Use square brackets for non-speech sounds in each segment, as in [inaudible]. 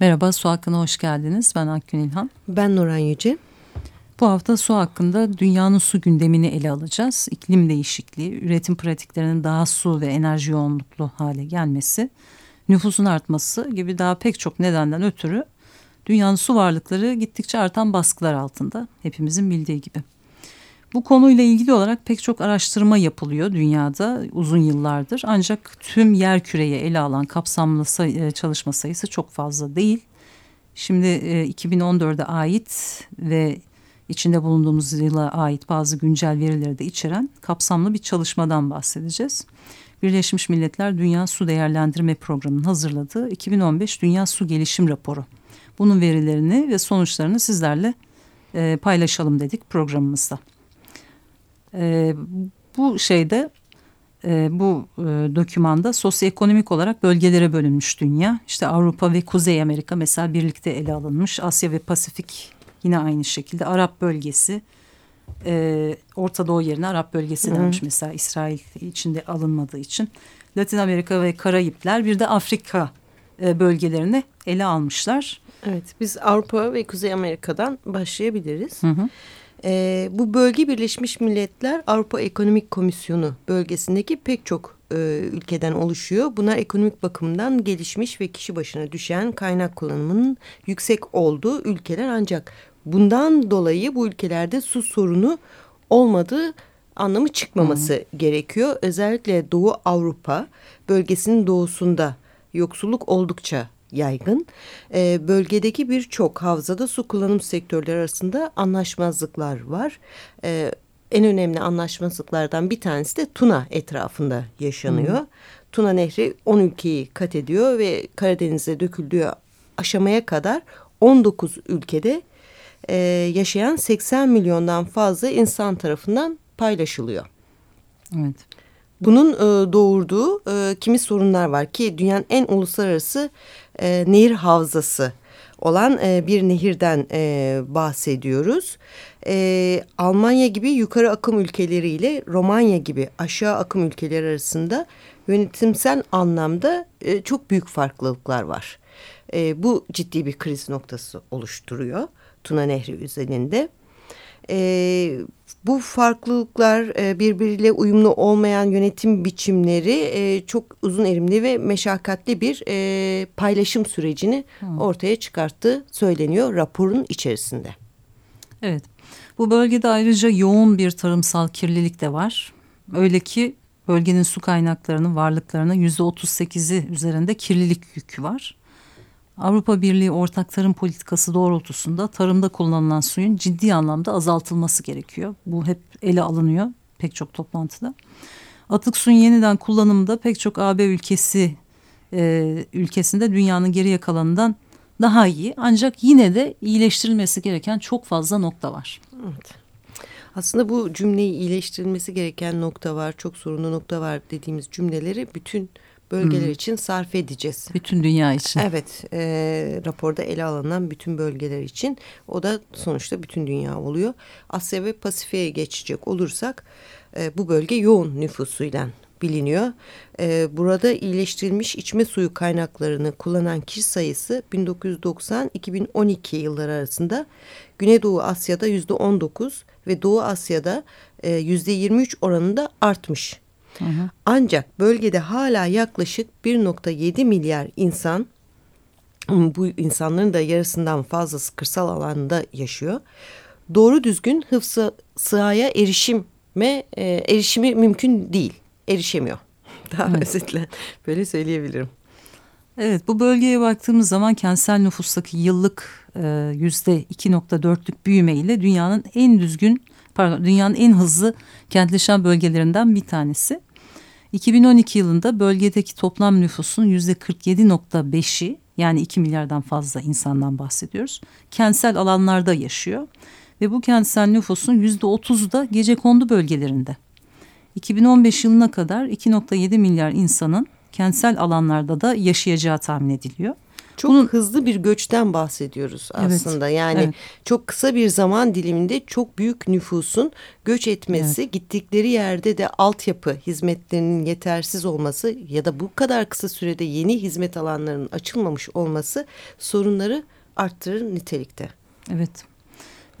Merhaba, Su Hakkı'na hoş geldiniz. Ben Akgün İlhan. Ben Nuran Yüce. Bu hafta su hakkında dünyanın su gündemini ele alacağız. İklim değişikliği, üretim pratiklerinin daha su ve enerji yoğunluklu hale gelmesi, nüfusun artması gibi daha pek çok nedenden ötürü dünyanın su varlıkları gittikçe artan baskılar altında. Hepimizin bildiği gibi. Bu konuyla ilgili olarak pek çok araştırma yapılıyor dünyada uzun yıllardır. Ancak tüm yer küreyi ele alan kapsamlı say e, çalışma sayısı çok fazla değil. Şimdi e, 2014'e ait ve içinde bulunduğumuz yıla ait bazı güncel verileri de içeren kapsamlı bir çalışmadan bahsedeceğiz. Birleşmiş Milletler Dünya Su Değerlendirme Programı'nın hazırladığı 2015 Dünya Su Gelişim Raporu. Bunun verilerini ve sonuçlarını sizlerle e, paylaşalım dedik programımızda. E, bu şeyde e, bu e, dokümanda sosyoekonomik olarak bölgelere bölünmüş dünya. İşte Avrupa ve Kuzey Amerika mesela birlikte ele alınmış. Asya ve Pasifik yine aynı şekilde. Arap bölgesi, e, Orta Doğu yerine Arap bölgesi denmiş mesela İsrail içinde alınmadığı için. Latin Amerika ve Karayipler bir de Afrika e, bölgelerini ele almışlar. Evet biz Avrupa ve Kuzey Amerika'dan başlayabiliriz. Hı hı. E, bu bölge Birleşmiş Milletler Avrupa Ekonomik Komisyonu bölgesindeki pek çok e, ülkeden oluşuyor. Bunlar ekonomik bakımdan gelişmiş ve kişi başına düşen kaynak kullanımının yüksek olduğu ülkeler ancak bundan dolayı bu ülkelerde su sorunu olmadığı anlamı çıkmaması hmm. gerekiyor. Özellikle Doğu Avrupa bölgesinin doğusunda yoksulluk oldukça yaygın. E, bölgedeki birçok havzada su kullanım sektörleri arasında anlaşmazlıklar var. E, en önemli anlaşmazlıklardan bir tanesi de Tuna etrafında yaşanıyor. Hmm. Tuna Nehri 10 ülkeyi kat ediyor ve Karadeniz'e döküldüğü aşamaya kadar 19 ülkede e, yaşayan 80 milyondan fazla insan tarafından paylaşılıyor. Evet. Bunun e, doğurduğu e, kimi sorunlar var ki dünyanın en uluslararası e, nehir havzası olan e, bir nehirden e, bahsediyoruz. E, Almanya gibi yukarı akım ülkeleriyle Romanya gibi aşağı akım ülkeleri arasında yönetimsel anlamda e, çok büyük farklılıklar var. E, bu ciddi bir kriz noktası oluşturuyor Tuna Nehri üzerinde. E, bu farklılıklar e, birbiriyle uyumlu olmayan yönetim biçimleri e, çok uzun erimli ve meşakkatli bir e, paylaşım sürecini hmm. ortaya çıkarttığı söyleniyor raporun içerisinde. Evet bu bölgede ayrıca yoğun bir tarımsal kirlilik de var. Öyle ki bölgenin su kaynaklarının varlıklarına yüzde otuz sekizi üzerinde kirlilik yükü var. Avrupa Birliği ortak tarım politikası doğrultusunda tarımda kullanılan suyun ciddi anlamda azaltılması gerekiyor. Bu hep ele alınıyor pek çok toplantıda. Atık suyun yeniden kullanımında pek çok AB ülkesi e, ülkesinde dünyanın geriye kalanından daha iyi. Ancak yine de iyileştirilmesi gereken çok fazla nokta var. Evet. Aslında bu cümleyi iyileştirilmesi gereken nokta var, çok sorunlu nokta var dediğimiz cümleleri bütün bölgeler hmm. için sarf edeceğiz. Bütün dünya için. Evet e, raporda ele alınan bütün bölgeler için o da sonuçta bütün dünya oluyor. Asya ve Pasifik'e geçecek olursak e, bu bölge yoğun nüfusuyla biliniyor. E, burada iyileştirilmiş içme suyu kaynaklarını kullanan kişi sayısı 1990-2012 yılları arasında Güneydoğu Asya'da yüzde 19 ve Doğu Asya'da e, yüzde 23 oranında artmış. Hı hı. Ancak bölgede hala yaklaşık 1.7 milyar insan bu insanların da yarısından fazlası kırsal alanda yaşıyor. Doğru düzgün hıfzı sahaya erişime e, erişimi mümkün değil. Erişemiyor. [laughs] Daha evet. özetle böyle söyleyebilirim. Evet bu bölgeye baktığımız zaman kentsel nüfustaki yıllık e, yüzde 2.4'lük büyümeyle dünyanın en düzgün pardon dünyanın en hızlı kentleşen bölgelerinden bir tanesi. 2012 yılında bölgedeki toplam nüfusun yüzde 47.5'i yani 2 milyardan fazla insandan bahsediyoruz. Kentsel alanlarda yaşıyor ve bu kentsel nüfusun yüzde 30'u da gece kondu bölgelerinde. 2015 yılına kadar 2.7 milyar insanın kentsel alanlarda da yaşayacağı tahmin ediliyor. Çok Bunun, hızlı bir göçten bahsediyoruz aslında. Evet, yani evet. çok kısa bir zaman diliminde çok büyük nüfusun göç etmesi, evet. gittikleri yerde de altyapı hizmetlerinin yetersiz olması ya da bu kadar kısa sürede yeni hizmet alanlarının açılmamış olması sorunları arttırır nitelikte. Evet.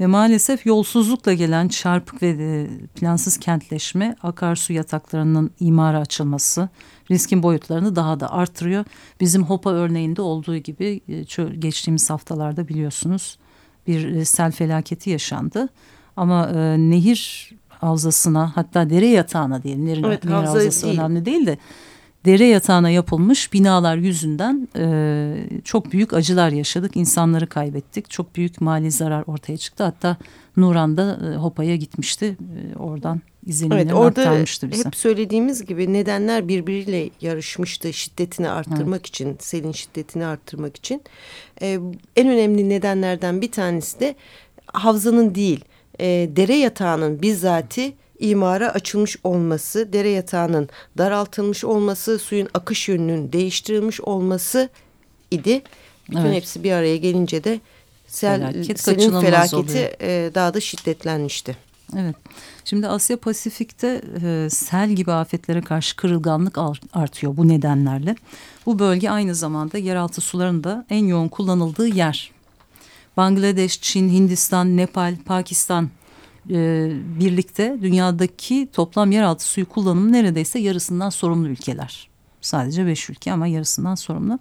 Ve maalesef yolsuzlukla gelen çarpık ve e, plansız kentleşme akarsu yataklarının imara açılması riskin boyutlarını daha da artırıyor. Bizim Hopa örneğinde olduğu gibi e, geçtiğimiz haftalarda biliyorsunuz bir e, sel felaketi yaşandı. Ama e, nehir havzasına hatta dere yatağına diyelim. Nehir, evet, nehir havzası değil. önemli değil de dere yatağına yapılmış binalar yüzünden e, çok büyük acılar yaşadık. İnsanları kaybettik. Çok büyük mali zarar ortaya çıktı. Hatta Nuran da e, Hopa'ya gitmişti. E, oradan izlenimlerini evet, orada aktarmıştı bize. Hep söylediğimiz gibi nedenler birbiriyle yarışmıştı şiddetini arttırmak evet. için, selin şiddetini arttırmak için. E, en önemli nedenlerden bir tanesi de havzanın değil, e, dere yatağının bizzati imara açılmış olması, dere yatağının daraltılmış olması, suyun akış yönünün değiştirilmiş olması idi. Bütün evet. hepsi bir araya gelince de sel, Felaket, selin felaketi e, daha da şiddetlenmişti. Evet. Şimdi Asya Pasifik'te e, sel gibi afetlere karşı kırılganlık artıyor bu nedenlerle. Bu bölge aynı zamanda yeraltı sularının da en yoğun kullanıldığı yer. Bangladeş, Çin, Hindistan, Nepal, Pakistan e, birlikte dünyadaki toplam yeraltı suyu kullanımı neredeyse yarısından sorumlu ülkeler. Sadece beş ülke ama yarısından sorumlu.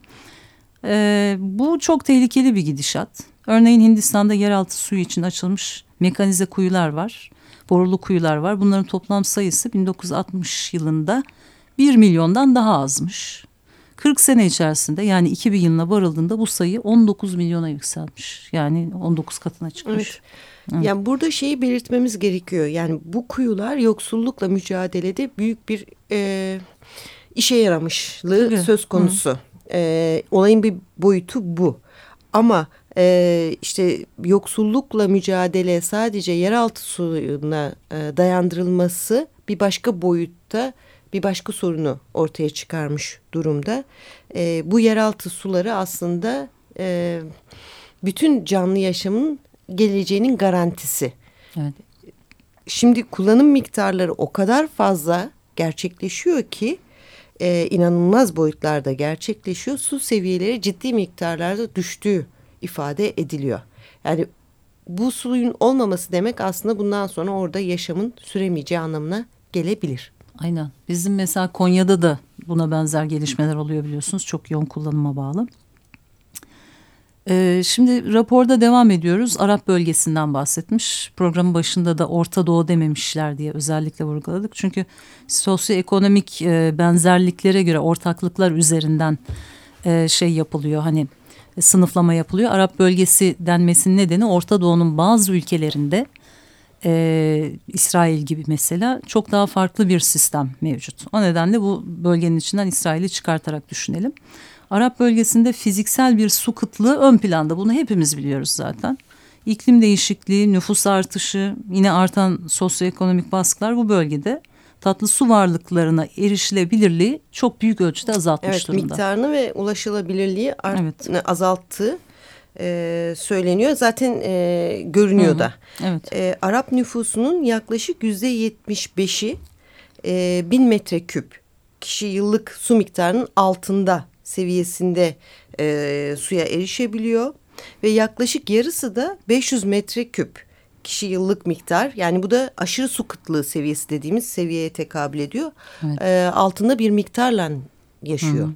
E, bu çok tehlikeli bir gidişat. Örneğin Hindistan'da yeraltı suyu için açılmış mekanize kuyular var. Borulu kuyular var. Bunların toplam sayısı 1960 yılında 1 milyondan daha azmış. 40 sene içerisinde yani 2000 yılına varıldığında bu sayı 19 milyona yükselmiş. Yani 19 katına çıkmış. Evet. Evet. Yani burada şeyi belirtmemiz gerekiyor. Yani bu kuyular yoksullukla mücadelede büyük bir e, işe yaramışlığı Tabii. söz konusu. E, olayın bir boyutu bu. Ama e, işte yoksullukla mücadele sadece yeraltı suyuna e, dayandırılması bir başka boyutta bir başka sorunu ortaya çıkarmış durumda. E, bu yeraltı suları aslında e, bütün canlı yaşamın geleceğinin garantisi. Evet. Şimdi kullanım miktarları o kadar fazla gerçekleşiyor ki e, inanılmaz boyutlarda gerçekleşiyor. Su seviyeleri ciddi miktarlarda düştüğü ifade ediliyor. Yani bu suyun olmaması demek aslında bundan sonra orada yaşamın süremeyeceği anlamına gelebilir. Aynen. Bizim mesela Konya'da da buna benzer gelişmeler oluyor biliyorsunuz. Çok yoğun kullanıma bağlı. Ee, şimdi raporda devam ediyoruz. Arap bölgesinden bahsetmiş. Programın başında da Orta Doğu dememişler diye özellikle vurguladık. Çünkü sosyoekonomik e, benzerliklere göre ortaklıklar üzerinden e, şey yapılıyor. Hani sınıflama yapılıyor. Arap bölgesi denmesinin nedeni Orta Doğu'nun bazı ülkelerinde e, İsrail gibi mesela çok daha farklı bir sistem mevcut. O nedenle bu bölgenin içinden İsrail'i çıkartarak düşünelim. Arap bölgesinde fiziksel bir su kıtlığı ön planda. Bunu hepimiz biliyoruz zaten. İklim değişikliği, nüfus artışı, yine artan sosyoekonomik baskılar bu bölgede tatlı su varlıklarına erişilebilirliği çok büyük ölçüde azaltmış evet, durumda. Evet miktarını ve ulaşılabilirliği art, evet. azalttığı e, söyleniyor. Zaten e, görünüyor Hı -hı. da. Evet. E, Arap nüfusunun yaklaşık yüzde yetmiş beşi e, bin metreküp kişi yıllık su miktarının altında seviyesinde e, suya erişebiliyor. Ve yaklaşık yarısı da 500 metreküp kişi yıllık miktar yani bu da aşırı su kıtlığı seviyesi dediğimiz seviyeye tekabül ediyor. Evet. E, altında bir miktarla yaşıyor. Hı.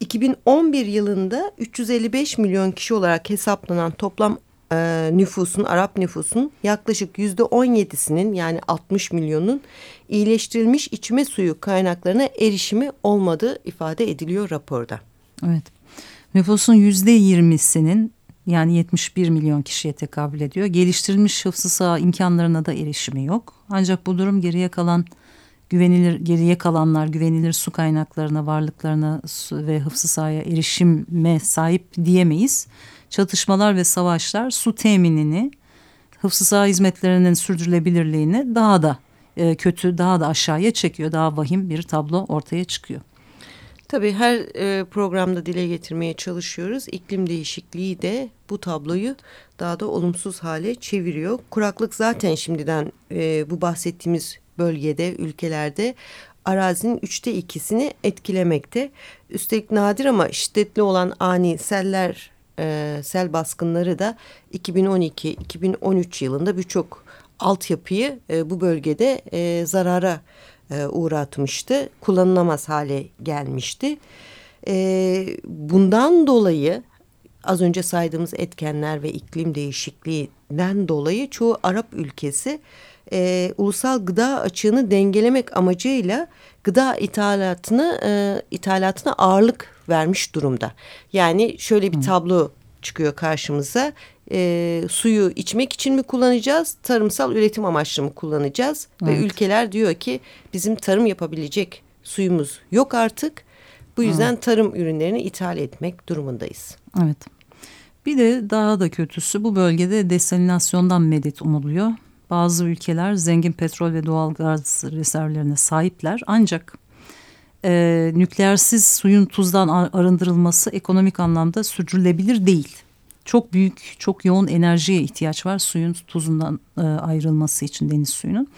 2011 yılında 355 milyon kişi olarak hesaplanan toplam e, nüfusun, Arap nüfusun yaklaşık yüzde 17'sinin yani 60 milyonun iyileştirilmiş içme suyu kaynaklarına erişimi olmadığı ifade ediliyor raporda. Evet. Nüfusun yüzde 20'sinin yani 71 milyon kişiye tekabül ediyor. Geliştirilmiş hıfzı sağ imkanlarına da erişimi yok. Ancak bu durum geriye kalan güvenilir geriye kalanlar güvenilir su kaynaklarına, varlıklarına ve hıfzı sahaya erişime sahip diyemeyiz. Çatışmalar ve savaşlar su teminini, hıfzı saha hizmetlerinin sürdürülebilirliğini daha da e, kötü, daha da aşağıya çekiyor. Daha vahim bir tablo ortaya çıkıyor. Tabii her e, programda dile getirmeye çalışıyoruz. İklim değişikliği de bu tabloyu daha da olumsuz hale çeviriyor. Kuraklık zaten şimdiden e, bu bahsettiğimiz bölgede, ülkelerde arazinin üçte ikisini etkilemekte. Üstelik nadir ama şiddetli olan ani seller, e, sel baskınları da 2012-2013 yılında birçok altyapıyı e, bu bölgede e, zarara e, uğratmıştı. Kullanılamaz hale gelmişti. E, bundan dolayı az önce saydığımız etkenler ve iklim değişikliğinden dolayı çoğu Arap ülkesi e, ulusal gıda açığını dengelemek amacıyla gıda ithalatını e, ithalatına ağırlık vermiş durumda. Yani şöyle bir tablo çıkıyor karşımıza. E, suyu içmek için mi kullanacağız, tarımsal üretim amaçlı mı kullanacağız? Evet. Ve ülkeler diyor ki bizim tarım yapabilecek suyumuz yok artık. Bu yüzden evet. tarım ürünlerini ithal etmek durumundayız. Evet. Bir de daha da kötüsü bu bölgede desalinasyondan medet umuluyor. Bazı ülkeler zengin petrol ve doğal gaz rezervlerine sahipler ancak e, nükleersiz suyun tuzdan arındırılması ekonomik anlamda sürdürülebilir değil. Çok büyük, çok yoğun enerjiye ihtiyaç var suyun tuzundan e, ayrılması için deniz suyunun.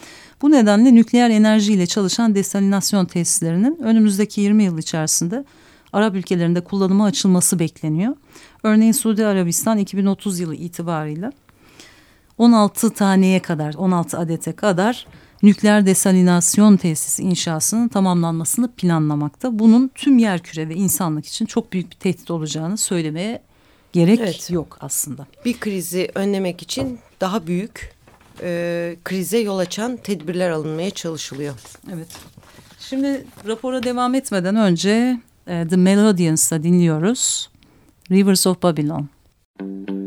Bu nedenle nükleer enerjiyle çalışan desalinasyon tesislerinin önümüzdeki 20 yıl içerisinde Arap ülkelerinde kullanıma açılması bekleniyor. Örneğin Suudi Arabistan 2030 yılı itibarıyla 16 taneye kadar 16 adete kadar nükleer desalinasyon tesisi inşasının tamamlanmasını planlamakta. Bunun tüm yerküre ve insanlık için çok büyük bir tehdit olacağını söylemeye gerek evet. yok aslında. Bir krizi önlemek için daha büyük e, krize yol açan tedbirler alınmaya çalışılıyor. Evet. Şimdi rapora devam etmeden önce e, The Melodians'ta dinliyoruz. Rivers of Babylon. Müzik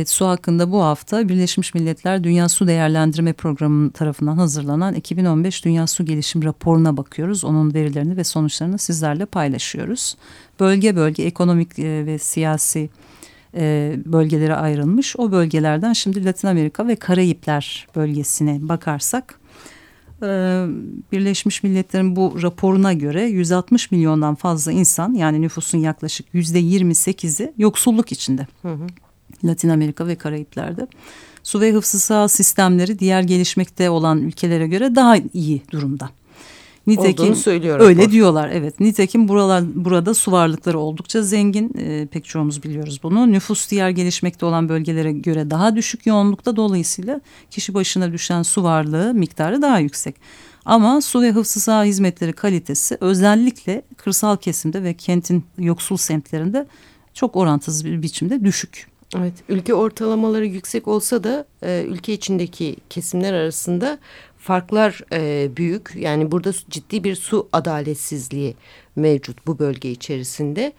Evet su hakkında bu hafta Birleşmiş Milletler Dünya Su Değerlendirme Programı tarafından hazırlanan 2015 Dünya Su Gelişim Raporu'na bakıyoruz. Onun verilerini ve sonuçlarını sizlerle paylaşıyoruz. Bölge bölge ekonomik e, ve siyasi e, bölgelere ayrılmış. O bölgelerden şimdi Latin Amerika ve Karayipler bölgesine bakarsak e, Birleşmiş Milletler'in bu raporuna göre 160 milyondan fazla insan yani nüfusun yaklaşık yüzde 28'i yoksulluk içinde. Hı hı. Latin Amerika ve Karayipler'de. Su ve hıfzı sağ sistemleri diğer gelişmekte olan ülkelere göre daha iyi durumda. Nitekim Olduğunu söylüyor. Öyle rapor. diyorlar evet. Nitekim buralar burada su varlıkları oldukça zengin. E, pek çoğumuz biliyoruz bunu. Nüfus diğer gelişmekte olan bölgelere göre daha düşük yoğunlukta dolayısıyla kişi başına düşen su varlığı miktarı daha yüksek. Ama su ve hıfzı sağ hizmetleri kalitesi özellikle kırsal kesimde ve kentin yoksul semtlerinde çok orantısız bir biçimde düşük. Evet, ülke ortalamaları yüksek olsa da e, ülke içindeki kesimler arasında farklar e, büyük. Yani burada ciddi bir su adaletsizliği mevcut bu bölge içerisinde.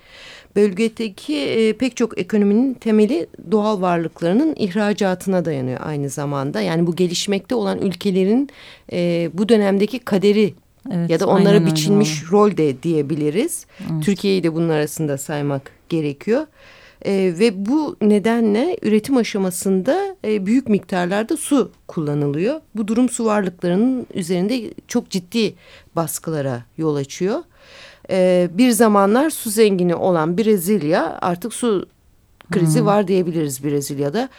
Bölgedeki e, pek çok ekonominin temeli doğal varlıklarının ihracatına dayanıyor aynı zamanda. Yani bu gelişmekte olan ülkelerin e, bu dönemdeki kaderi evet, ya da onlara biçilmiş rol de diyebiliriz. Evet. Türkiye'yi de bunun arasında saymak gerekiyor. E, ve bu nedenle üretim aşamasında e, büyük miktarlarda su kullanılıyor. Bu durum su varlıklarının üzerinde çok ciddi baskılara yol açıyor. E, bir zamanlar su zengini olan Brezilya artık su krizi hmm. var diyebiliriz Brezilya'da.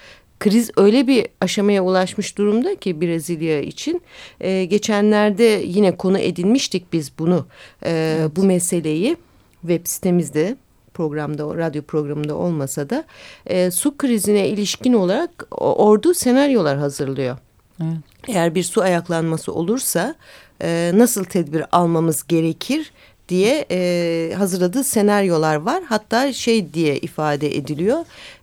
Kriz öyle bir aşamaya ulaşmış durumda ki Brezilya için. E, geçenlerde yine konu edinmiştik biz bunu e, evet. bu meseleyi web sitemizde programda, radyo programında olmasa da e, su krizine ilişkin olarak ordu senaryolar hazırlıyor. Evet. Eğer bir su ayaklanması olursa e, nasıl tedbir almamız gerekir diye e, hazırladığı senaryolar var. Hatta şey diye ifade ediliyor.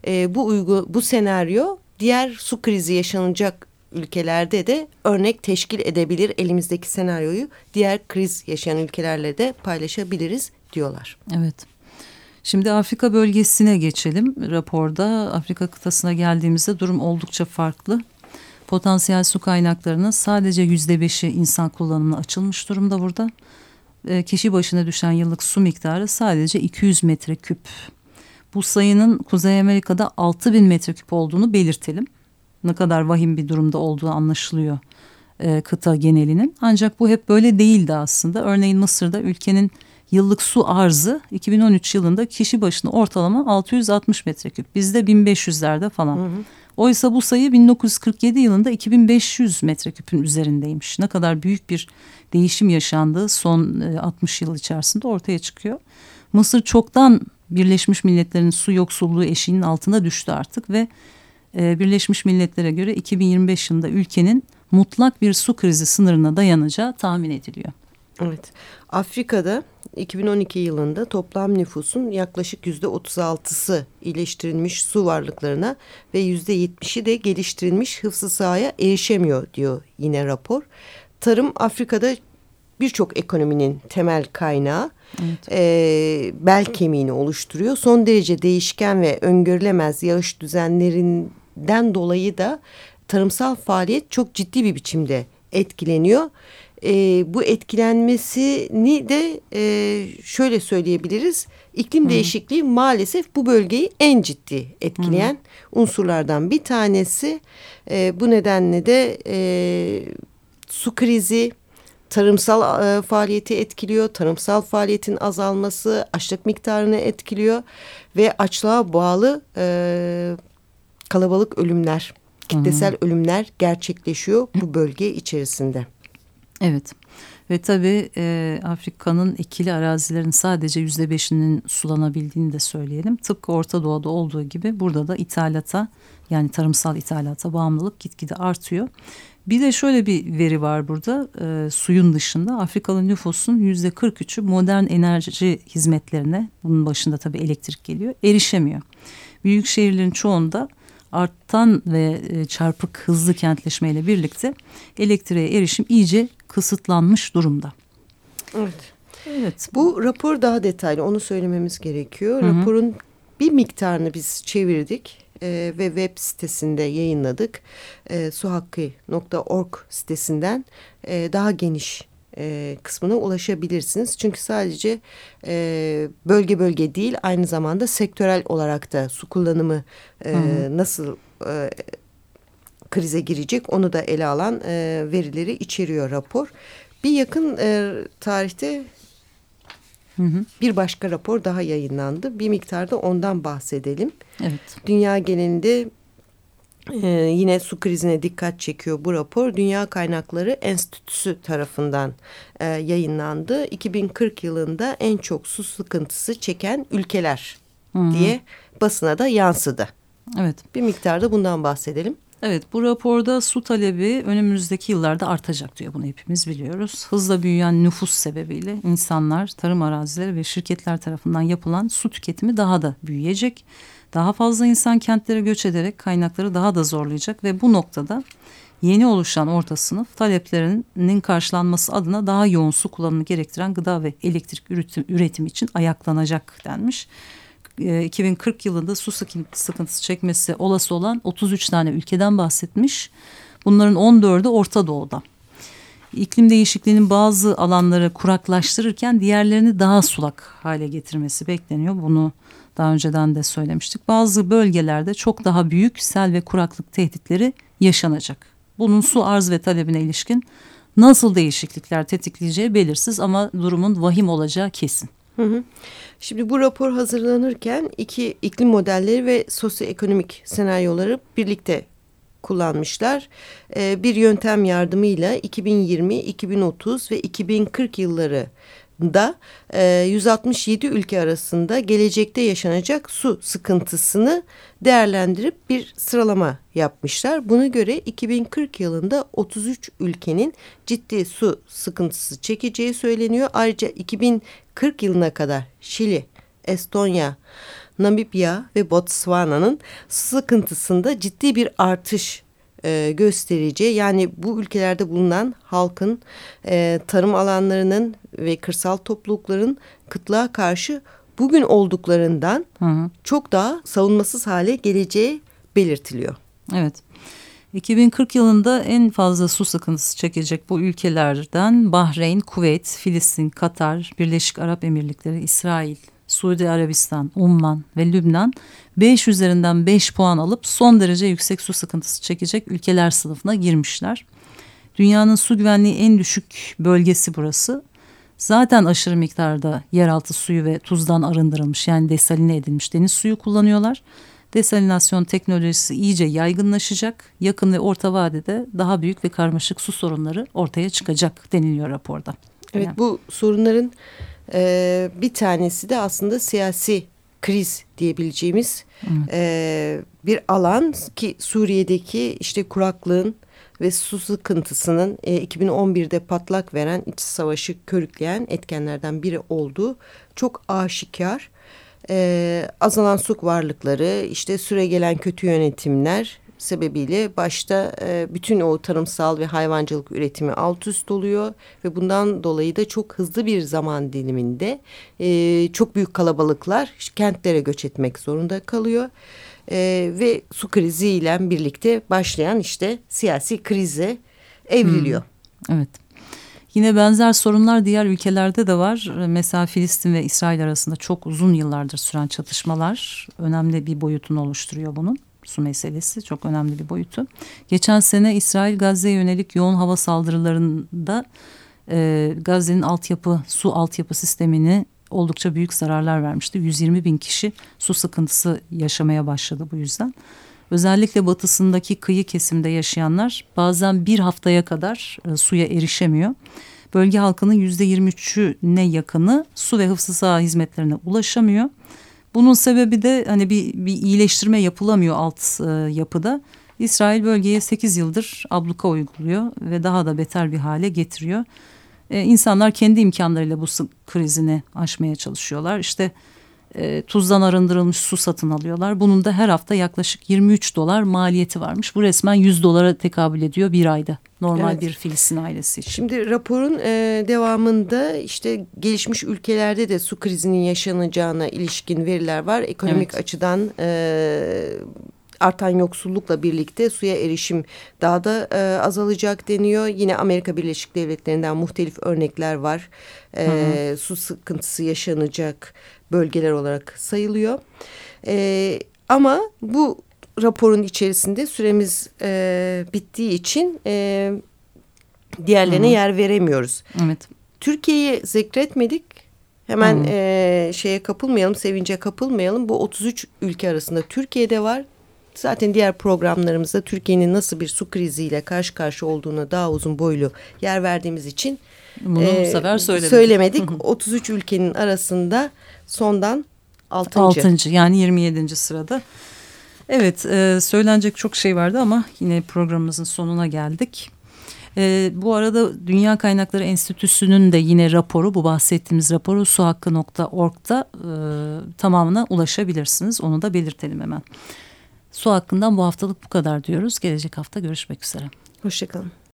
E, bu uygu bu senaryo diğer su krizi yaşanacak ülkelerde de örnek teşkil edebilir. Elimizdeki senaryoyu diğer kriz yaşayan ülkelerle de paylaşabiliriz diyorlar. Evet. Şimdi Afrika bölgesine geçelim. Raporda Afrika kıtasına geldiğimizde durum oldukça farklı. Potansiyel su kaynaklarının sadece yüzde beşi insan kullanımına açılmış durumda burada. E, kişi başına düşen yıllık su miktarı sadece 200 metreküp. Bu sayının Kuzey Amerika'da 6000 metreküp olduğunu belirtelim. Ne kadar vahim bir durumda olduğu anlaşılıyor e, kıta genelinin. Ancak bu hep böyle değildi aslında. Örneğin Mısır'da ülkenin yıllık su arzı 2013 yılında kişi başına ortalama 660 metreküp. Bizde 1500'lerde falan. Hı hı. Oysa bu sayı 1947 yılında 2500 metreküpün üzerindeymiş. Ne kadar büyük bir değişim yaşandığı son 60 e, yıl içerisinde ortaya çıkıyor. Mısır çoktan Birleşmiş Milletler'in su yoksulluğu eşiğinin altına düştü artık ve e, Birleşmiş Milletler'e göre 2025 yılında ülkenin mutlak bir su krizi sınırına dayanacağı tahmin ediliyor. Evet. Afrika'da 2012 yılında toplam nüfusun yaklaşık yüzde 36'sı iyileştirilmiş su varlıklarına ve yüzde 70'i de geliştirilmiş hıfzı sahaya erişemiyor diyor yine rapor. Tarım Afrika'da birçok ekonominin temel kaynağı evet. e, bel kemiğini oluşturuyor. Son derece değişken ve öngörülemez yağış düzenlerinden dolayı da tarımsal faaliyet çok ciddi bir biçimde etkileniyor e, bu etkilenmesini de e, şöyle söyleyebiliriz. İklim Hı. değişikliği maalesef bu bölgeyi en ciddi etkileyen Hı. unsurlardan bir tanesi. E, bu nedenle de e, su krizi tarımsal e, faaliyeti etkiliyor. Tarımsal faaliyetin azalması açlık miktarını etkiliyor ve açlığa bağlı e, kalabalık ölümler, kitlesel Hı. ölümler gerçekleşiyor bu bölge içerisinde. Evet ve tabii e, Afrika'nın ikili arazilerin sadece yüzde beşinin sulanabildiğini de söyleyelim. Tıpkı Orta Doğu'da olduğu gibi burada da ithalata yani tarımsal ithalata bağımlılık gitgide artıyor. Bir de şöyle bir veri var burada e, suyun dışında Afrikalı nüfusun yüzde 43'ü modern enerji hizmetlerine bunun başında tabii elektrik geliyor erişemiyor. Büyük şehirlerin çoğunda artan ve e, çarpık hızlı kentleşmeyle birlikte elektriğe erişim iyice kısıtlanmış durumda. Evet. Evet. Bu rapor daha detaylı onu söylememiz gerekiyor. Hı -hı. Raporun bir miktarını biz çevirdik e, ve web sitesinde yayınladık. E, suhakkı.org sitesinden e, daha geniş e, kısmına ulaşabilirsiniz. Çünkü sadece e, bölge bölge değil aynı zamanda sektörel olarak da su kullanımı e, nasıl e, krize girecek onu da ele alan e, verileri içeriyor rapor. Bir yakın e, tarihte Hı hı. Bir başka rapor daha yayınlandı. Bir miktarda ondan bahsedelim. Evet. Dünya genelinde ee, yine su krizine dikkat çekiyor bu rapor. Dünya Kaynakları Enstitüsü tarafından e, yayınlandı. 2040 yılında en çok su sıkıntısı çeken ülkeler Hı -hı. diye basına da yansıdı. Evet. Bir miktarda bundan bahsedelim. Evet bu raporda su talebi önümüzdeki yıllarda artacak diyor bunu hepimiz biliyoruz. Hızla büyüyen nüfus sebebiyle insanlar, tarım arazileri ve şirketler tarafından yapılan su tüketimi daha da büyüyecek. Daha fazla insan kentlere göç ederek kaynakları daha da zorlayacak ve bu noktada yeni oluşan orta sınıf taleplerinin karşılanması adına daha yoğun su kullanımı gerektiren gıda ve elektrik üretim, üretim için ayaklanacak denmiş. 2040 e, yılında su sıkıntısı çekmesi olası olan 33 tane ülkeden bahsetmiş. Bunların 14'ü Orta Doğu'da. İklim değişikliğinin bazı alanları kuraklaştırırken diğerlerini daha sulak hale getirmesi bekleniyor. Bunu daha önceden de söylemiştik. Bazı bölgelerde çok daha büyük sel ve kuraklık tehditleri yaşanacak. Bunun su arz ve talebine ilişkin nasıl değişiklikler tetikleyeceği belirsiz ama durumun vahim olacağı kesin. Hı hı. Şimdi bu rapor hazırlanırken iki iklim modelleri ve sosyoekonomik senaryoları birlikte kullanmışlar. Ee, bir yöntem yardımıyla 2020, 2030 ve 2040 yılları da e, 167 ülke arasında gelecekte yaşanacak su sıkıntısını değerlendirip bir sıralama yapmışlar. Buna göre 2040 yılında 33 ülkenin ciddi su sıkıntısı çekeceği söyleniyor. Ayrıca 2040 yılına kadar Şili, Estonya, Namibya ve Botswana'nın sıkıntısında ciddi bir artış e, göstereceği yani bu ülkelerde bulunan halkın e, tarım alanlarının ve kırsal toplulukların kıtlığa karşı bugün olduklarından hı hı. çok daha savunmasız hale geleceği belirtiliyor. Evet. 2040 yılında en fazla su sıkıntısı çekecek bu ülkelerden Bahreyn, Kuveyt, Filistin, Katar, Birleşik Arap Emirlikleri, İsrail, Suudi Arabistan, Umman ve Lübnan 5 üzerinden 5 puan alıp son derece yüksek su sıkıntısı çekecek ülkeler sınıfına girmişler. Dünyanın su güvenliği en düşük bölgesi burası. Zaten aşırı miktarda yeraltı suyu ve tuzdan arındırılmış yani desaline edilmiş deniz suyu kullanıyorlar. Desalinasyon teknolojisi iyice yaygınlaşacak. Yakın ve orta vadede daha büyük ve karmaşık su sorunları ortaya çıkacak deniliyor raporda. Evet yani. bu sorunların e, bir tanesi de aslında siyasi kriz diyebileceğimiz e, bir alan ki Suriye'deki işte kuraklığın ve su sıkıntısının e, 2011'de patlak veren iç savaşı körükleyen etkenlerden biri olduğu çok aşikar. E, azalan su varlıkları, işte süre gelen kötü yönetimler sebebiyle başta e, bütün o tarımsal ve hayvancılık üretimi alt üst oluyor ve bundan dolayı da çok hızlı bir zaman diliminde e, çok büyük kalabalıklar kentlere göç etmek zorunda kalıyor. E, ve su kriziyle birlikte başlayan işte siyasi krize evriliyor. Hmm, evet. Yine benzer sorunlar diğer ülkelerde de var. Mesela Filistin ve İsrail arasında çok uzun yıllardır süren çatışmalar önemli bir boyutunu oluşturuyor bunun su meselesi çok önemli bir boyutu. Geçen sene İsrail Gazze'ye yönelik yoğun hava saldırılarında e, Gazze'nin altyapı su altyapı sistemini oldukça büyük zararlar vermişti. 120 bin kişi su sıkıntısı yaşamaya başladı bu yüzden. Özellikle batısındaki kıyı kesimde yaşayanlar bazen bir haftaya kadar e, suya erişemiyor. Bölge halkının yüzde 23'üne yakını su ve hıfzı saha hizmetlerine ulaşamıyor. Bunun sebebi de hani bir, bir iyileştirme yapılamıyor alt e, yapıda. İsrail bölgeye 8 yıldır abluka uyguluyor ve daha da beter bir hale getiriyor. Ee, insanlar kendi imkanlarıyla bu krizini aşmaya çalışıyorlar. İşte e, tuzdan arındırılmış su satın alıyorlar. Bunun da her hafta yaklaşık 23 dolar maliyeti varmış. Bu resmen 100 dolara tekabül ediyor bir ayda. Normal evet. bir Filistin ailesi için. Şimdi raporun e, devamında işte gelişmiş ülkelerde de su krizinin yaşanacağına ilişkin veriler var. Ekonomik evet. açıdan e, artan yoksullukla birlikte suya erişim daha da e, azalacak deniyor. Yine Amerika Birleşik Devletleri'nden muhtelif örnekler var. E, Su sıkıntısı yaşanacak bölgeler olarak sayılıyor. E, ama bu raporun içerisinde süremiz e, bittiği için e, diğerlerine Hı -hı. yer veremiyoruz. Evet. Türkiye'yi zikretmedik. Hemen e, şeye kapılmayalım, sevince kapılmayalım. Bu 33 ülke arasında Türkiye'de var. Zaten diğer programlarımızda Türkiye'nin nasıl bir su kriziyle karşı karşı olduğunu daha uzun boylu yer verdiğimiz için bunu e, bu sefer söylemedik. söylemedik. 33 ülkenin arasında sondan 6. 6. yani 27. sırada. Evet e, söylenecek çok şey vardı ama yine programımızın sonuna geldik. E, bu arada Dünya Kaynakları Enstitüsü'nün de yine raporu bu bahsettiğimiz raporu suhakkı.org'da e, tamamına ulaşabilirsiniz. Onu da belirtelim hemen. Su hakkından bu haftalık bu kadar diyoruz. Gelecek hafta görüşmek üzere. Hoşçakalın.